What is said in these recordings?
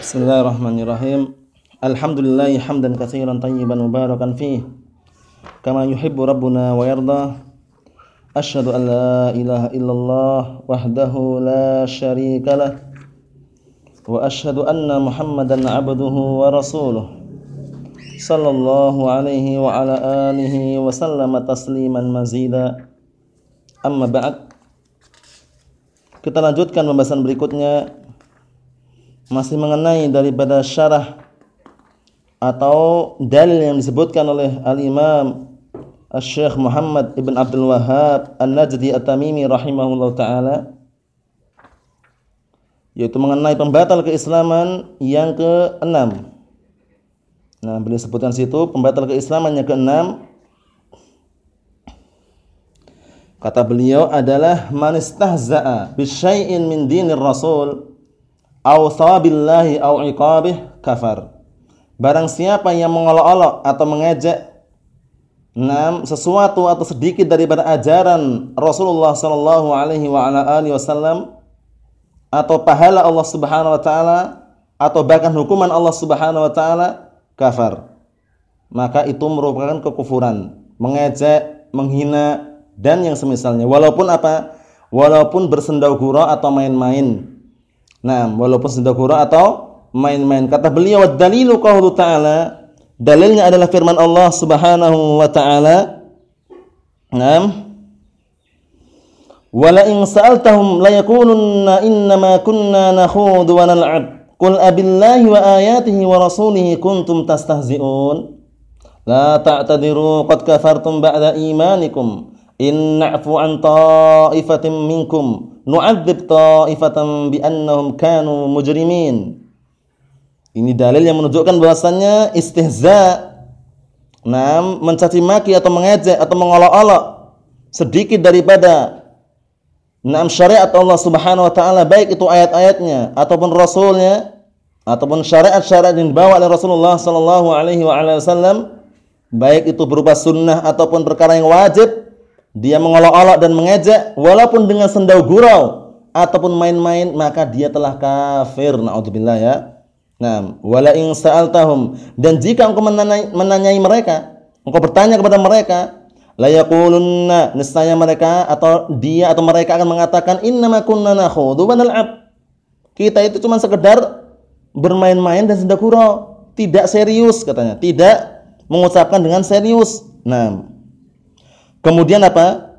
Bismillahirrahmanirrahim. Alhamdulillah hamdan katsiran tayyiban mubarakan fih. Kama yuhibbu rabbuna wa yarda. Asyhadu an la ilaha illallah wahdahu la syarika lah. Wa asyhadu anna Muhammadan 'abduhu wa rasuluh. Sallallahu alaihi wa ala alihi wa sallama tasliman mazida. Amma ba'd. Kita lanjutkan pembahasan berikutnya masih mengenai daripada syarah atau dalil yang disebutkan oleh al-Imam Syekh Muhammad Ibn Abdul Wahhab An-Najdi At-Tamimi rahimahullah taala yaitu mengenai pembatal keislaman yang keenam. Nah, beliau sebutkan situ pembatal keislaman yang keenam kata beliau adalah man istahza'a bisyai'in min dinir rasul au thawabillahi au iqabih kafar. Barang siapa yang mengolok-olok atau mengejek enam sesuatu atau sedikit daripada ajaran Rasulullah sallallahu alaihi wa ala alihi wasallam atau pahala Allah Subhanahu wa taala atau bahkan hukuman Allah Subhanahu wa taala kafar. Maka itu merupakan kekufuran, mengejek, menghina dan yang semisalnya. Walaupun apa? Walaupun bersendau gurau atau main-main Nah, walaupun kura atau main-main. Kata beliau, "Dalilu qaulu ta'ala" Dalilnya adalah firman Allah Subhanahu wa taala. Naam. Wala in sa'altahum yakulunna innama kunna nakhudhu wa nal'ab. Qul abillahi wa ayatihi wa rasulihi kuntum tastahzi'un. La ta'tadiru qad kafartum ba'da imanikum. In na'fu an ta'ifatin minkum nu'adzib ta'ifatan bi annahum kanu mujrimin. Ini dalil yang menunjukkan bahwasannya istihza nam mencaci maki atau mengejek atau mengolok-olok sedikit daripada nam syariat Allah Subhanahu wa taala baik itu ayat-ayatnya ataupun rasulnya ataupun syariat-syariat yang dibawa oleh Rasulullah sallallahu alaihi wasallam baik itu berupa sunnah ataupun perkara yang wajib dia mengolok-olok dan mengejek walaupun dengan sendau gurau ataupun main-main maka dia telah kafir. Naudzubillah ya. Nah wala in sa'altahum. Dan jika engkau menanyai, menanyai mereka engkau bertanya kepada mereka la yaqulunna niscaya mereka atau dia atau mereka akan mengatakan innama kunna nakhudhu wa nal'ab. Kita itu cuma sekedar bermain-main dan sendau gurau. Tidak serius katanya. Tidak mengucapkan dengan serius. Nah Kemudian apa?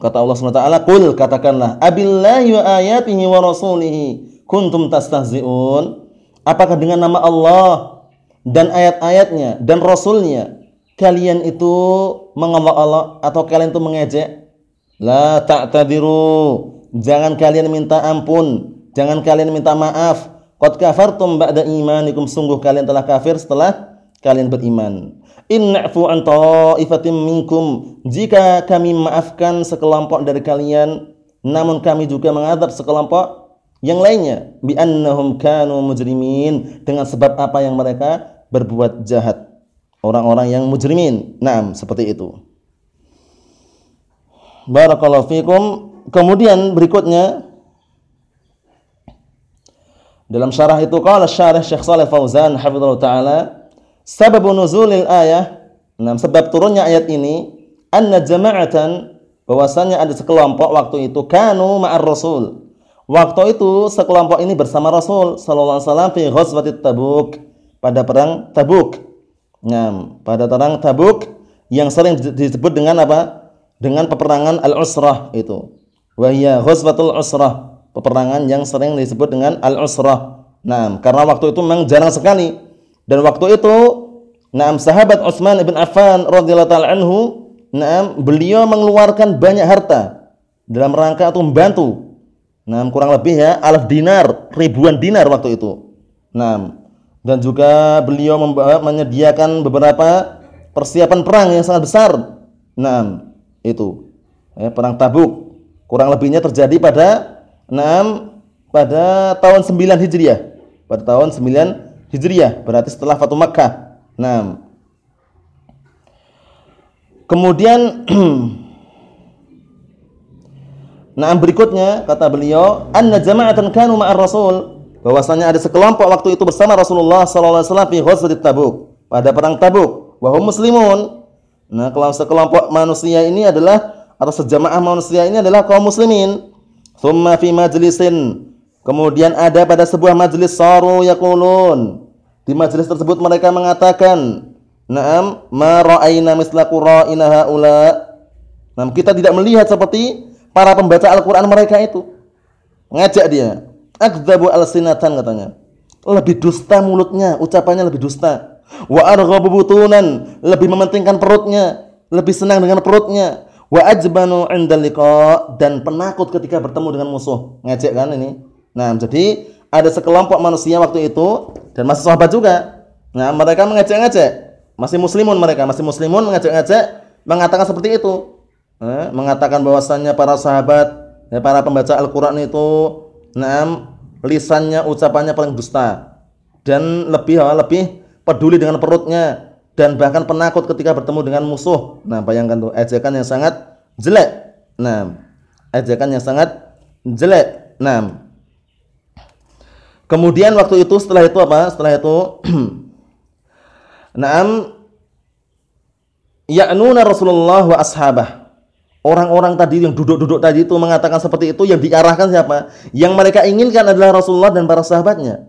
Kata Allah SWT, Qul katakanlah, Abillahi wa ayatihi wa rasulihi kuntum tastahzi'un. Apakah dengan nama Allah dan ayat-ayatnya dan Rasulnya kalian itu mengolok-olok atau kalian itu mengejek? La ta'tadiru. Jangan kalian minta ampun. Jangan kalian minta maaf. Qad kafartum ba'da imanikum. Sungguh kalian telah kafir setelah kalian beriman. In na'fu an ta'ifatin minkum jika kami maafkan sekelompok dari kalian namun kami juga mengadab sekelompok yang lainnya bi annahum kanu mujrimin dengan sebab apa yang mereka berbuat jahat. Orang-orang yang mujrimin. Nah seperti itu. Barakallahu fikum. Kemudian berikutnya dalam syarah itu qala syarah Syekh Saleh Fauzan hafizallahu taala Sebab nuzulil ayah, nah sebab turunnya ayat ini, anna jama'atan bahwasanya ada sekelompok waktu itu kanu ma'ar rasul. Waktu itu sekelompok ini bersama Rasul sallallahu alaihi wasallam fi ghazwati Tabuk pada perang Tabuk. Nah, pada perang Tabuk yang sering disebut dengan apa? Dengan peperangan Al-Usrah itu. Wahia ghazwatul Usrah, peperangan yang sering disebut dengan Al-Usrah. Nah, karena waktu itu memang jarang sekali dan waktu itu, Naam sahabat Utsman bin Affan radhiyallahu taala anhu, naam beliau mengeluarkan banyak harta dalam rangka untuk membantu. Naam kurang lebih ya alaf dinar, ribuan dinar waktu itu. Naam dan juga beliau menyediakan beberapa persiapan perang yang sangat besar. Naam itu ya, perang Tabuk. Kurang lebihnya terjadi pada naam pada tahun 9 Hijriah. Pada tahun 9 Hijriyah, berarti setelah Fatu Makkah. Nah, kemudian Nah berikutnya kata beliau, anna jama'atan kanu ma'ar Rasul. bahwasanya ada sekelompok waktu itu bersama Rasulullah sallallahu alaihi wasallam di Tabuk, pada perang Tabuk, wa muslimun. Nah, kalau sekelompok manusia ini adalah atau sejamaah manusia ini adalah kaum muslimin. Thumma fi majlisin. Kemudian ada pada sebuah majlis saru yaqulun. Di majlis tersebut mereka mengatakan, "Na'am, ma ra'ayna misla qura'ina haula." Nah, kita tidak melihat seperti para pembaca Al-Qur'an mereka itu. Ngajak dia, Akdzabu al-sinatan katanya. Lebih dusta mulutnya, ucapannya lebih dusta. Wa arghabu butunan, lebih mementingkan perutnya, lebih senang dengan perutnya. Wa ajbanu 'inda dan penakut ketika bertemu dengan musuh. Ngajak kan ini. Nah, jadi ada sekelompok manusia waktu itu dan masih sahabat juga. Nah, mereka mengajak-ngajak. Masih muslimun mereka, masih muslimun mengajak-ngajak mengatakan seperti itu. Eh, mengatakan bahwasannya para sahabat, ya, para pembaca Al-Qur'an itu Nah, lisannya ucapannya paling dusta dan lebih lebih peduli dengan perutnya dan bahkan penakut ketika bertemu dengan musuh. Nah, bayangkan tuh ejekan yang sangat jelek. Nah, ejekan yang sangat jelek. Nah, kemudian waktu itu setelah itu apa? Setelah itu Naam ya'nuna Rasulullah wa ashabah Orang-orang tadi yang duduk-duduk tadi itu mengatakan seperti itu yang diarahkan siapa? Yang mereka inginkan adalah Rasulullah dan para sahabatnya.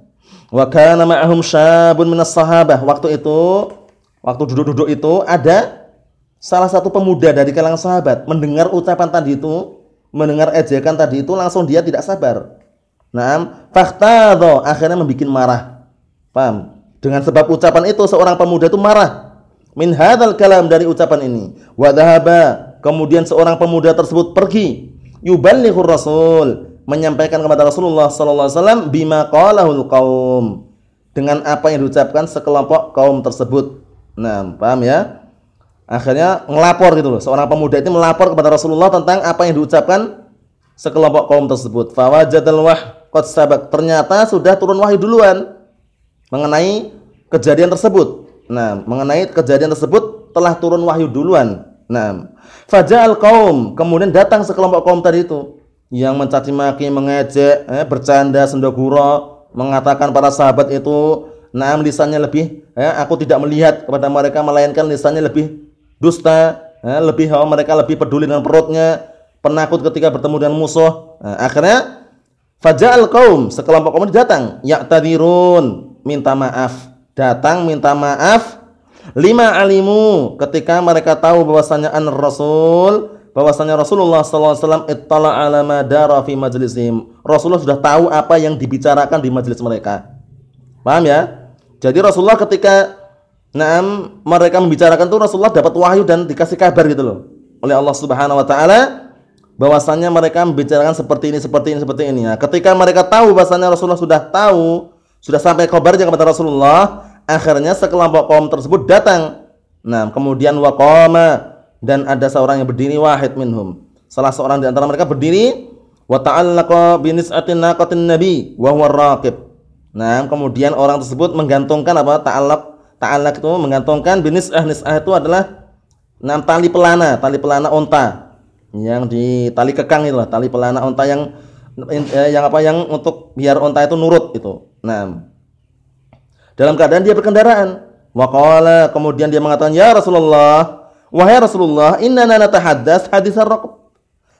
Wa kana ma'ahum syabun minas sahabah. Waktu itu, waktu duduk-duduk itu ada salah satu pemuda dari kalangan sahabat mendengar ucapan tadi itu, mendengar ejekan tadi itu langsung dia tidak sabar. Nah, faktado akhirnya membuat marah. Paham? Dengan sebab ucapan itu seorang pemuda itu marah. Min hadzal kalam dari ucapan ini. Wa dhahaba Kemudian seorang pemuda tersebut pergi yuballighur rasul menyampaikan kepada Rasulullah sallallahu alaihi wasallam bima qalahul qaum dengan apa yang diucapkan sekelompok kaum tersebut. Nah, paham ya? Akhirnya ngelapor gitu loh. Seorang pemuda itu melapor kepada Rasulullah tentang apa yang diucapkan sekelompok kaum tersebut. Fawajadal wah qad sabak. Ternyata sudah turun wahyu duluan mengenai kejadian tersebut. Nah, mengenai kejadian tersebut telah turun wahyu duluan. Nah, fajal kaum kemudian datang sekelompok kaum tadi itu yang mencaci maki, mengejek, eh, bercanda, sendoguro, mengatakan para sahabat itu nah lisannya lebih eh, aku tidak melihat kepada mereka melainkan lisannya lebih dusta, eh, lebih oh, mereka lebih peduli dengan perutnya, penakut ketika bertemu dengan musuh. Nah, akhirnya fajal kaum sekelompok kaum datang, ya'tadirun, minta maaf. Datang minta maaf Lima alimu ketika mereka tahu bahwasanya an Rasul bahwasanya Rasulullah wasallam ittala ala ma dara fi majlisihim. Rasulullah sudah tahu apa yang dibicarakan di majelis mereka. Paham ya? Jadi Rasulullah ketika Naam mereka membicarakan itu Rasulullah dapat wahyu dan dikasih kabar gitu loh oleh Allah Subhanahu wa taala bahwasanya mereka membicarakan seperti ini seperti ini seperti ini. Nah, ketika mereka tahu bahwasanya Rasulullah sudah tahu, sudah sampai kabarnya kepada Rasulullah, Akhirnya sekelompok kaum tersebut datang. Nah, kemudian waqama dan ada seorang yang berdiri wahid minhum. Salah seorang di antara mereka berdiri wa ta'allaqa bi nis'atin naqatin nabi wa huwa raqib. Nah, kemudian orang tersebut menggantungkan apa? Ta'allaq ta'allaq itu menggantungkan bi nis'ah nis'ah itu adalah enam tali pelana, tali pelana unta yang di tali kekang itu lah, tali pelana unta yang eh, yang apa yang untuk biar unta itu nurut itu. Nah, dalam keadaan dia berkendaraan. Waqala kemudian dia mengatakan, "Ya Rasulullah, wahai Rasulullah, inna natahaddas hadis ar-raqab."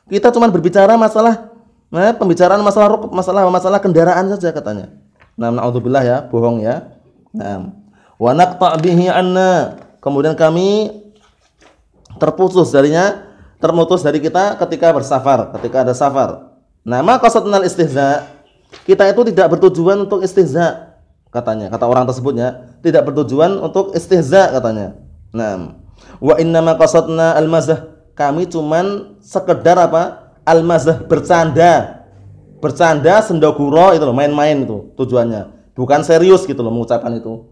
Kita cuma berbicara masalah nah, pembicaraan masalah rukub, masalah masalah kendaraan saja katanya. Nah, naudzubillah ya, bohong ya. Nah, wa naqta bihi anna. Kemudian kami terputus darinya, terputus dari kita ketika bersafar, ketika ada safar. Nah, maka istihza. Kita itu tidak bertujuan untuk istihza katanya kata orang tersebutnya tidak bertujuan untuk istihza katanya. Nah wa inna ma qasadna al-mazah kami cuman sekedar apa? Al-mazah bercanda. Bercanda sendoguro itu loh main-main itu tujuannya. Bukan serius gitu loh mengucapkan itu.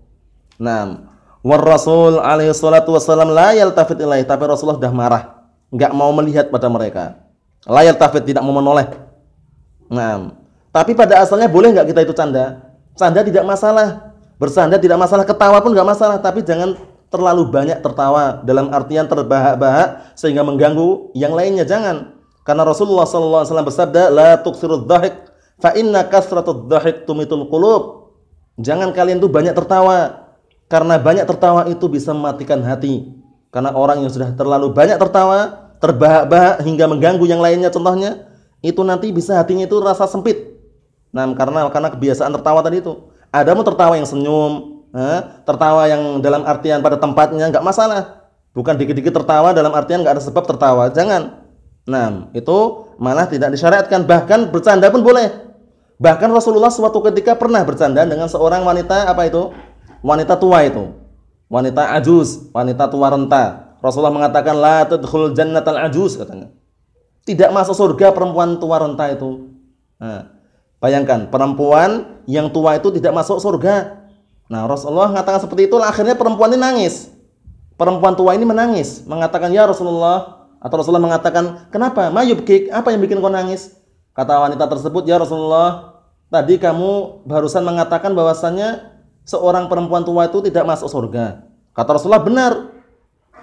Nah war rasul alaihi salatu wassalam la yaltafit ilaih tapi Rasulullah sudah marah enggak mau melihat pada mereka la yaltafit tidak mau menoleh nah tapi pada asalnya boleh enggak kita itu canda Canda tidak masalah, bersanda tidak masalah, ketawa pun nggak masalah, tapi jangan terlalu banyak tertawa dalam artian terbahak-bahak sehingga mengganggu yang lainnya jangan. Karena Rasulullah SAW bersabda, la tuksirud dhahik, Fa inna kasratud dhahik tumitul qulub. Jangan kalian tuh banyak tertawa. Karena banyak tertawa itu bisa mematikan hati. Karena orang yang sudah terlalu banyak tertawa, terbahak-bahak hingga mengganggu yang lainnya contohnya, itu nanti bisa hatinya itu rasa sempit. Nah, karena karena kebiasaan tertawa tadi itu. Ada mau tertawa yang senyum, eh, tertawa yang dalam artian pada tempatnya nggak masalah. Bukan dikit-dikit tertawa dalam artian nggak ada sebab tertawa. Jangan. Nah, itu malah tidak disyariatkan. Bahkan bercanda pun boleh. Bahkan Rasulullah suatu ketika pernah bercanda dengan seorang wanita apa itu? Wanita tua itu. Wanita ajuz, wanita tua renta. Rasulullah mengatakan la tadkhul jannatal ajuz katanya. Tidak masuk surga perempuan tua renta itu. Nah, bayangkan perempuan yang tua itu tidak masuk surga. Nah, Rasulullah mengatakan seperti itu, akhirnya perempuan ini nangis. Perempuan tua ini menangis, mengatakan, "Ya Rasulullah," atau Rasulullah mengatakan, "Kenapa? Mayubkik, apa yang bikin kau nangis?" Kata wanita tersebut, "Ya Rasulullah, tadi kamu barusan mengatakan bahwasannya seorang perempuan tua itu tidak masuk surga." Kata Rasulullah, "Benar.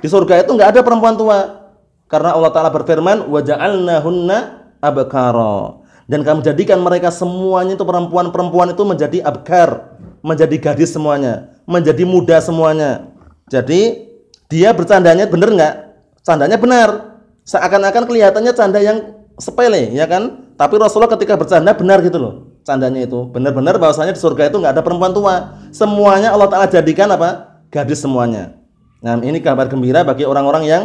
Di surga itu enggak ada perempuan tua." Karena Allah taala berfirman, "Wa ja'alnahunna abkara." Dan kami jadikan mereka semuanya itu perempuan-perempuan itu menjadi abkar, menjadi gadis semuanya, menjadi muda semuanya. Jadi dia bercandanya benar nggak? Candanya benar. Seakan-akan kelihatannya canda yang sepele, ya kan? Tapi Rasulullah ketika bercanda benar gitu loh. Candanya itu benar-benar bahwasanya di surga itu nggak ada perempuan tua. Semuanya Allah Taala jadikan apa? Gadis semuanya. Nah, ini kabar gembira bagi orang-orang yang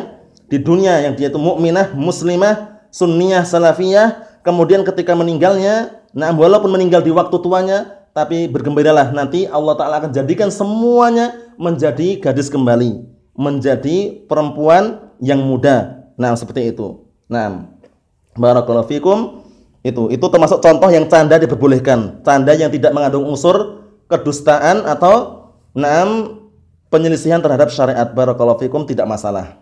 di dunia yang dia itu mukminah, muslimah, sunniyah, salafiyah, kemudian ketika meninggalnya, nah walaupun meninggal di waktu tuanya, tapi bergembiralah nanti Allah Taala akan jadikan semuanya menjadi gadis kembali menjadi perempuan yang muda. Nah, seperti itu. Nah, barakallahu fikum. Itu itu termasuk contoh yang canda diperbolehkan. Canda yang tidak mengandung unsur kedustaan atau enam penyelisihan terhadap syariat. Barakallahu fikum tidak masalah.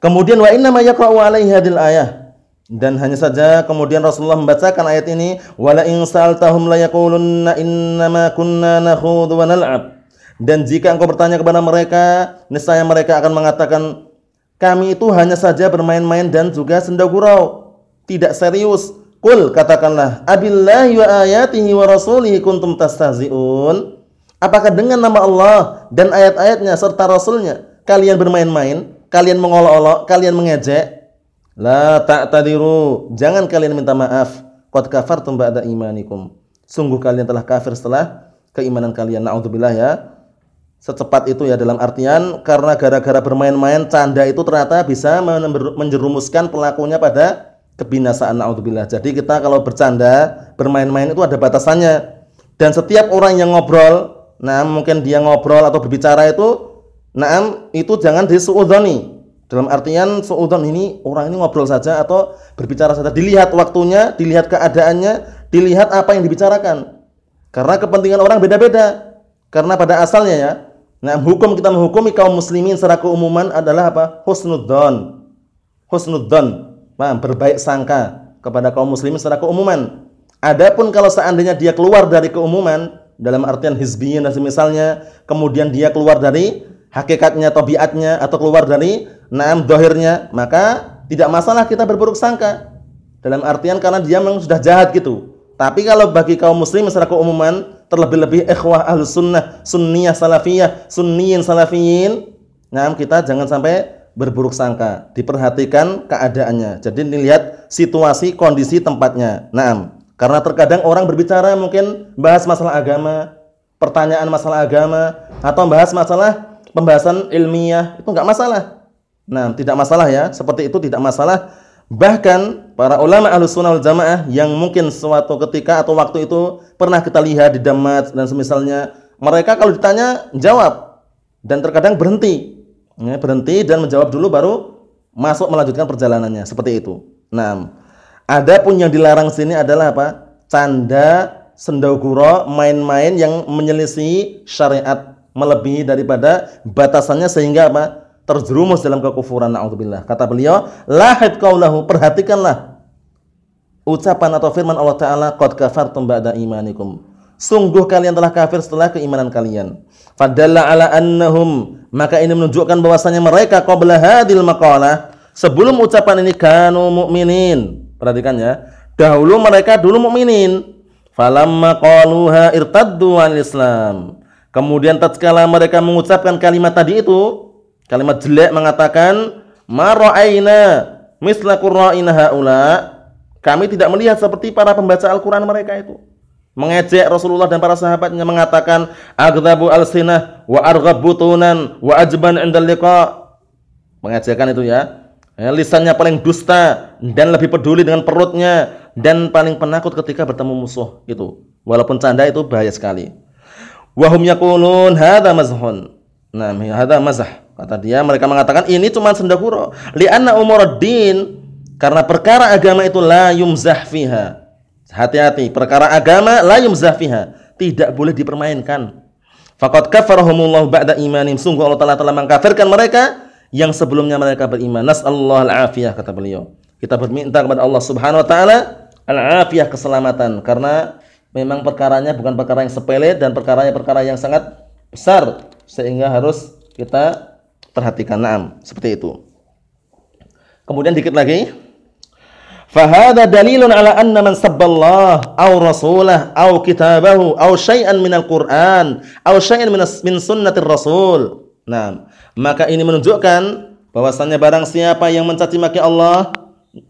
Kemudian wa inna ma yaqra'u alaihi hadil ayah. Dan hanya saja kemudian Rasulullah membacakan ayat ini wala in sa'altahum la yaqulunna innama kunna nakhudhu wa nal'ab. Dan jika engkau bertanya kepada mereka, niscaya mereka akan mengatakan, kami itu hanya saja bermain-main dan juga senda gurau, tidak serius. Kul katakanlah, abillahi wa ayatihi wa rasulihi kuntum tastahzi'un. Apakah dengan nama Allah dan ayat-ayatnya serta rasulnya kalian bermain-main, kalian mengolok-olok, kalian mengejek? La ta'tadiru, jangan kalian minta maaf. Qad kafartum ba'da imanikum. Sungguh kalian telah kafir setelah keimanan kalian. Nauzubillah ya secepat itu ya dalam artian karena gara-gara bermain-main canda itu ternyata bisa menjerumuskan pelakunya pada kebinasaan naudzubillah. Jadi kita kalau bercanda, bermain-main itu ada batasannya. Dan setiap orang yang ngobrol, nah mungkin dia ngobrol atau berbicara itu nah itu jangan disuudzoni. Dalam artian suudzon ini orang ini ngobrol saja atau berbicara saja. Dilihat waktunya, dilihat keadaannya, dilihat apa yang dibicarakan. Karena kepentingan orang beda-beda. Karena pada asalnya ya, Nah, hukum kita menghukumi kaum muslimin secara keumuman adalah apa? Husnudzon. Husnudzon. Paham? Berbaik sangka kepada kaum muslimin secara keumuman. Adapun kalau seandainya dia keluar dari keumuman dalam artian hizbiyin dan semisalnya, kemudian dia keluar dari hakikatnya, tabiatnya atau keluar dari naam dohirnya, maka tidak masalah kita berburuk sangka. Dalam artian karena dia memang sudah jahat gitu. Tapi kalau bagi kaum muslim secara keumuman, terlebih-lebih ikhwah ahlu sunnah, sunniyah salafiyah, sunniyin salafiyin, nah kita jangan sampai berburuk sangka. Diperhatikan keadaannya. Jadi dilihat situasi, kondisi tempatnya. Nah, karena terkadang orang berbicara mungkin bahas masalah agama, pertanyaan masalah agama, atau bahas masalah pembahasan ilmiah, itu enggak masalah. Nah, tidak masalah ya. Seperti itu tidak masalah Bahkan para ulama sunnah wal jamaah yang mungkin suatu ketika atau waktu itu pernah kita lihat di Damat dan semisalnya, mereka kalau ditanya jawab dan terkadang berhenti. Ya, berhenti dan menjawab dulu baru masuk melanjutkan perjalanannya seperti itu. Nah, ada pun yang dilarang sini adalah apa? Canda, sendaguro, main-main yang menyelisih syariat melebihi daripada batasannya sehingga apa? terjerumus dalam kekufuran naudzubillah. Kata beliau, lahid qaulahu, perhatikanlah ucapan atau firman Allah taala, qad kafartum ba'da imanikum. Sungguh kalian telah kafir setelah keimanan kalian. Fadalla ala annahum, maka ini menunjukkan bahwasanya mereka qabla hadil maqalah, sebelum ucapan ini kanu mukminin. Perhatikan ya. Dahulu mereka dulu mukminin. Falamma qaluha irtaddu Islam. Kemudian tatkala mereka mengucapkan kalimat tadi itu, kalimat jelek mengatakan ma ra'aina misla qurra'ina haula. Kami tidak melihat seperti para pembaca Al-Qur'an mereka itu. Mengejek Rasulullah dan para sahabatnya mengatakan agdzabu al-sinah wa arghab butunan wa ajban 'indal liqa. Mengejekkan itu ya. Ya. Lisannya paling dusta dan lebih peduli dengan perutnya dan paling penakut ketika bertemu musuh itu. Walaupun canda itu bahaya sekali. Wahum yakulun hadza mazhun. Nah, hadza mazah. Kata dia mereka mengatakan ini cuma sendahuro. Li'anna umuraddin karena perkara agama itu la yumzah fiha. Hati-hati, perkara agama la yumzah fiha, tidak boleh dipermainkan. Faqad kafarahumullah ba'da imanim. Sungguh Allah Taala telah mengkafirkan mereka yang sebelumnya mereka beriman. Nasallahu al-afiyah kata beliau. Kita berminta kepada Allah Subhanahu wa taala al-afiyah keselamatan karena memang perkaranya bukan perkara yang sepele dan perkaranya perkara yang sangat besar sehingga harus kita perhatikan. Naam, seperti itu. Kemudian dikit lagi. Fahada dalilun ala anna man sabballah aw rasulah aw kitabahu aw syai'an minal Qur'an aw syai'an min sunnatir rasul. Nah, maka ini menunjukkan bahwasannya barang siapa yang mencaci maki Allah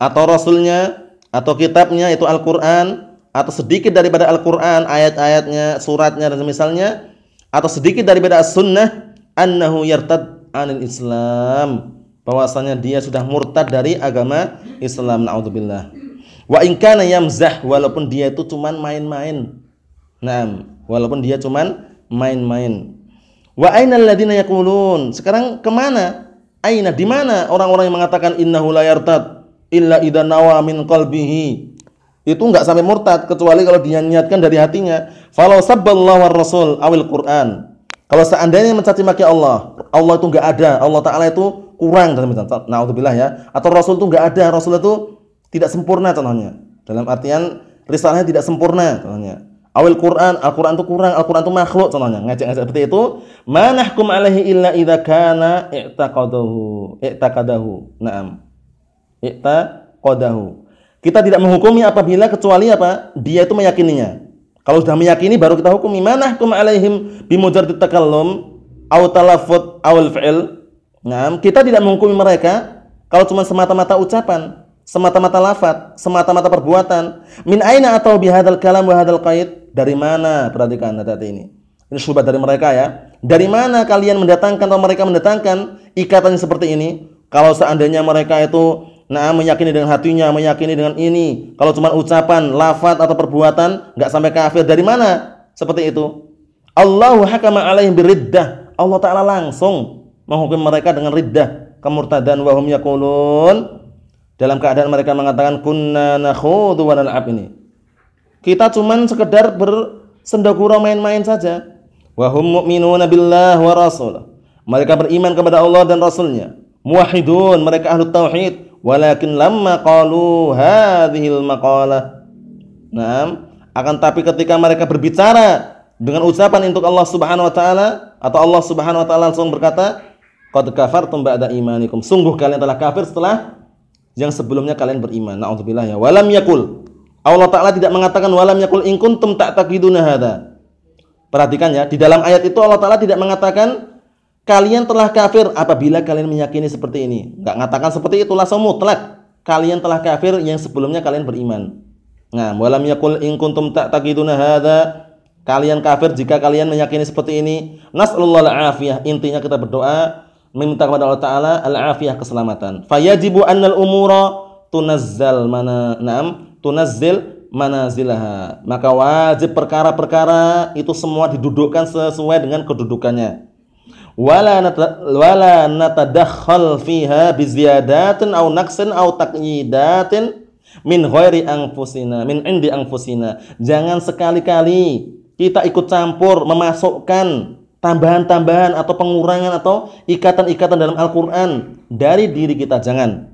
atau rasulnya atau kitabnya itu Al-Qur'an atau sedikit daripada Al-Qur'an ayat-ayatnya, suratnya dan misalnya atau sedikit daripada as-sunnah annahu yartad anil Islam. Bahwasanya dia sudah murtad dari agama Islam naudzubillah. Wa in kana yamzah walaupun dia itu cuman main-main. Nah walaupun dia cuman main-main wa aina alladziina yaqulun? Sekarang ke mana? Aina di mana orang-orang yang mengatakan innahu la yartad illa idza nawa min qalbihi? Itu enggak sampai murtad kecuali kalau dia niatkan dari hatinya. Falau sabballahu war rasul awil quran. Kalau seandainya mencaci maki Allah Allah itu enggak ada. Allah taala itu kurang dalam naudzubillah ya. Atau rasul itu enggak ada. Rasul itu tidak sempurna contohnya. Dalam artian risalahnya tidak sempurna contohnya awal Quran Al-Quran itu kurang Al-Quran itu makhluk contohnya. Ngajak-ngajak seperti itu. Manahkum alaihi illa idza kana i'taqadahu. I'taqadahu. Na'am. I'taqadahu. Kita tidak menghukumi apabila kecuali apa? Dia itu meyakininya. Kalau sudah meyakini baru kita hukumi. Manahkum alaihim bimujarrad takallum aw talaffuz awal fi'l Nah, kita tidak menghukumi mereka kalau cuma semata-mata ucapan, semata-mata lafaz, semata-mata perbuatan. Min aina atau bihadal kalam wa hadal qaid? Dari mana? Perhatikan hati ini. Ini syubhat dari mereka ya. Dari mana kalian mendatangkan atau mereka mendatangkan ikatan seperti ini? Kalau seandainya mereka itu nah meyakini dengan hatinya, meyakini dengan ini, kalau cuma ucapan, lafaz atau perbuatan nggak sampai kafir, dari mana? Seperti itu. Allahu hakama alaihim biriddah. Allah taala langsung menghukum mereka dengan riddah kemurtadan wa hum yaqulun dalam keadaan mereka mengatakan kunna nakhudhu wa nal'ab ini kita cuman sekedar bersendagura main-main saja wa hum mu'minuna billah wa rasul mereka beriman kepada Allah dan rasulnya muwahhidun mereka ahlu tauhid walakin lamma qalu hadhil maqalah Naam akan tapi ketika mereka berbicara dengan ucapan untuk Allah Subhanahu wa taala atau Allah Subhanahu wa taala langsung berkata Qad kafartum ba'da imanikum. Sungguh kalian telah kafir setelah yang sebelumnya kalian beriman. Nauzubillah ya. Walam yakul. Allah Ta'ala tidak mengatakan walam yakul in kuntum ta'taqiduna hadza. Perhatikan ya, di dalam ayat itu Allah Ta'ala tidak mengatakan kalian telah kafir apabila kalian meyakini seperti ini. Enggak mengatakan seperti itu langsung mutlak. Kalian telah kafir yang sebelumnya kalian beriman. Nah, walam yakul in kuntum ta'taqiduna hadza. Kalian kafir jika kalian meyakini seperti ini. Nas'alullah al-afiyah. Intinya kita berdoa meminta kepada Allah Taala al-afiyah keselamatan. Fayajibu annal umura tunazzal mana naam tunazzil manazilaha. Maka wajib perkara-perkara itu semua didudukkan sesuai dengan kedudukannya. Wala nata, wala natadakhal fiha biziyadatin aw naqsin aw taqyidatin min ghairi anfusina min indi anfusina. Jangan sekali-kali kita ikut campur memasukkan tambahan-tambahan atau pengurangan atau ikatan-ikatan dalam Al-Qur'an dari diri kita. Jangan.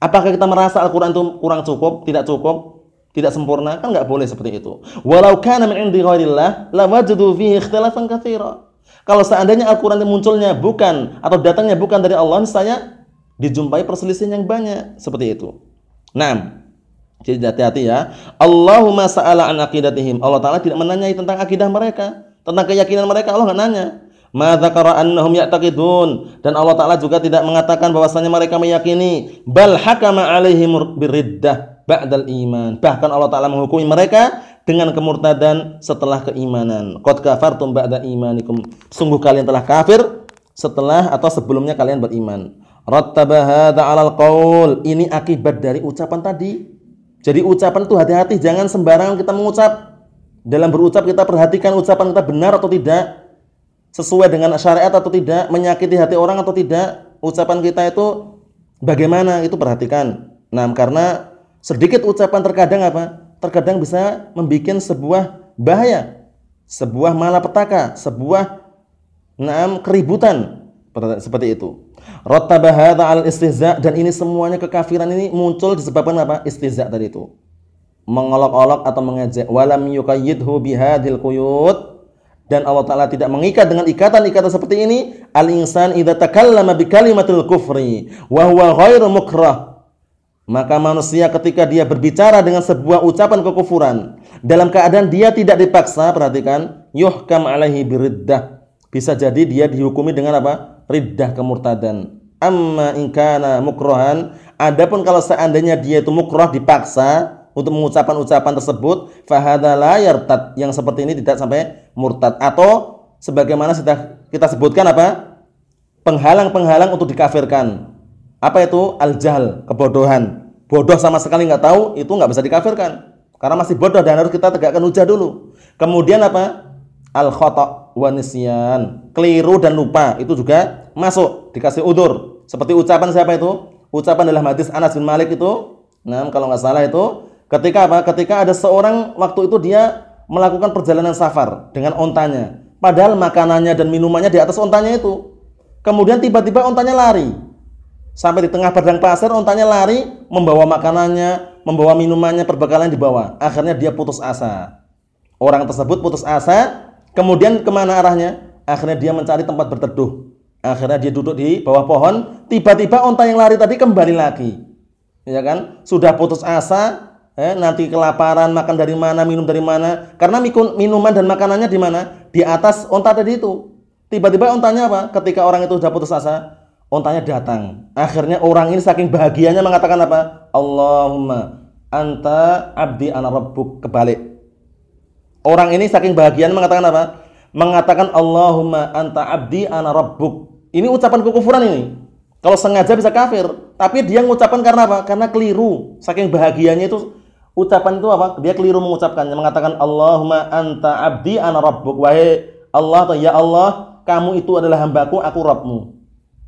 Apakah kita merasa Al-Qur'an itu kurang cukup, tidak cukup, tidak sempurna? Kan enggak boleh seperti itu. Walau kana min indi ghairillah lawajadu fihi ikhtilafan katsira. Kalau seandainya Al-Qur'an itu munculnya bukan atau datangnya bukan dari Allah, saya dijumpai perselisihan yang banyak seperti itu. Nah, Jadi hati-hati ya. Allahumma sa'ala an aqidatihim. Allah Ta'ala tidak menanyai tentang akidah mereka. Tentang keyakinan mereka Allah enggak nanya. Dan Allah Taala juga tidak mengatakan bahwasanya mereka meyakini bal hakama alaihim biriddah ba'dal iman. Bahkan Allah Taala menghukumi mereka dengan kemurtadan setelah keimanan. Qad kafartum ba'da imanikum. Sungguh kalian telah kafir setelah atau sebelumnya kalian beriman. Rattaba hadza 'alal qaul. Ini akibat dari ucapan tadi. Jadi ucapan itu hati-hati jangan sembarangan kita mengucap. Dalam berucap kita perhatikan ucapan kita benar atau tidak sesuai dengan syariat atau tidak, menyakiti hati orang atau tidak, ucapan kita itu bagaimana itu perhatikan. Nah, karena sedikit ucapan terkadang apa? Terkadang bisa membuat sebuah bahaya, sebuah malapetaka, sebuah naam keributan seperti itu. Rattaba hadza al istihza dan ini semuanya kekafiran ini muncul disebabkan apa? Istihza tadi itu. Mengolok-olok atau mengejek. Walam yuqayyidhu bihadil quyud dan Allah Taala tidak mengikat dengan ikatan-ikatan seperti ini al insan idza takallama bi kalimatil kufri wa huwa ghairu mukrah. Maka manusia ketika dia berbicara dengan sebuah ucapan kekufuran dalam keadaan dia tidak dipaksa perhatikan yuhkam alaihi biriddah bisa jadi dia dihukumi dengan apa? Riddah kemurtadan. Amma in kana mukrohan adapun kalau seandainya dia itu mukroh dipaksa untuk mengucapkan ucapan tersebut fahadha la yartad yang seperti ini tidak sampai murtad. Atau sebagaimana sudah kita sebutkan apa? Penghalang-penghalang untuk dikafirkan. Apa itu? Al-jahl kebodohan. Bodoh sama sekali nggak tahu itu nggak bisa dikafirkan. Karena masih bodoh dan harus kita tegakkan hujah dulu. Kemudian apa? Al khata wa nisyan. Keliru dan lupa itu juga masuk dikasih udur. Seperti ucapan siapa itu? Ucapan dalam hadis Anas bin Malik itu. Nah kalau nggak salah itu Ketika apa? Ketika ada seorang waktu itu dia melakukan perjalanan safar dengan ontanya. Padahal makanannya dan minumannya di atas ontanya itu. Kemudian tiba-tiba ontanya lari. Sampai di tengah padang pasir ontanya lari, membawa makanannya, membawa minumannya, perbekalan dibawa. Akhirnya dia putus asa. Orang tersebut putus asa, kemudian ke mana arahnya? Akhirnya dia mencari tempat berteduh. Akhirnya dia duduk di bawah pohon, tiba-tiba onta yang lari tadi kembali lagi. Ya kan? Sudah putus asa, eh, nanti kelaparan makan dari mana minum dari mana. Karena minuman dan makanannya di mana? Di atas onta tadi itu. Tiba-tiba ontanya apa? Ketika orang itu sudah putus asa ontanya datang. Akhirnya orang ini saking bahagianya mengatakan apa? Allahumma anta abdi ana rabbuk kebalik. Orang ini saking bahagianya mengatakan apa? Mengatakan Allahumma anta abdi ana rabbuk. Ini ucapan kekufuran ini. Kalau sengaja bisa kafir tapi dia mengucapkan karena apa? Karena keliru. Saking bahagianya itu ucapan itu apa? Dia keliru mengucapkannya, mengatakan Allahumma anta abdi ana rabbuk. Wahai Allah atau ya Allah, kamu itu adalah hambaku, aku Rabbmu.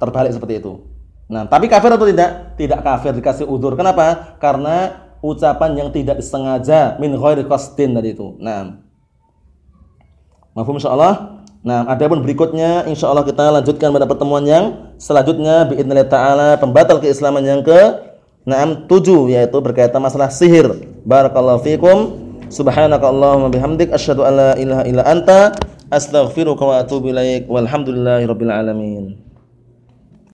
Terbalik seperti itu. Nah, tapi kafir atau tidak? Tidak kafir dikasih udur. Kenapa? Karena ucapan yang tidak disengaja min ghairi qasdin tadi itu. Nah. Mafhum insyaallah. Nah, ada pun berikutnya insyaallah kita lanjutkan pada pertemuan yang selanjutnya bi taala pembatal keislaman yang ke Naam tujuh yaitu berkaitan masalah sihir. Barakallahu fikum. Subhanaka Allahumma bihamdik asyhadu an la ilaha illa anta astaghfiruka wa atubu ilaik. Walhamdulillahirabbil alamin.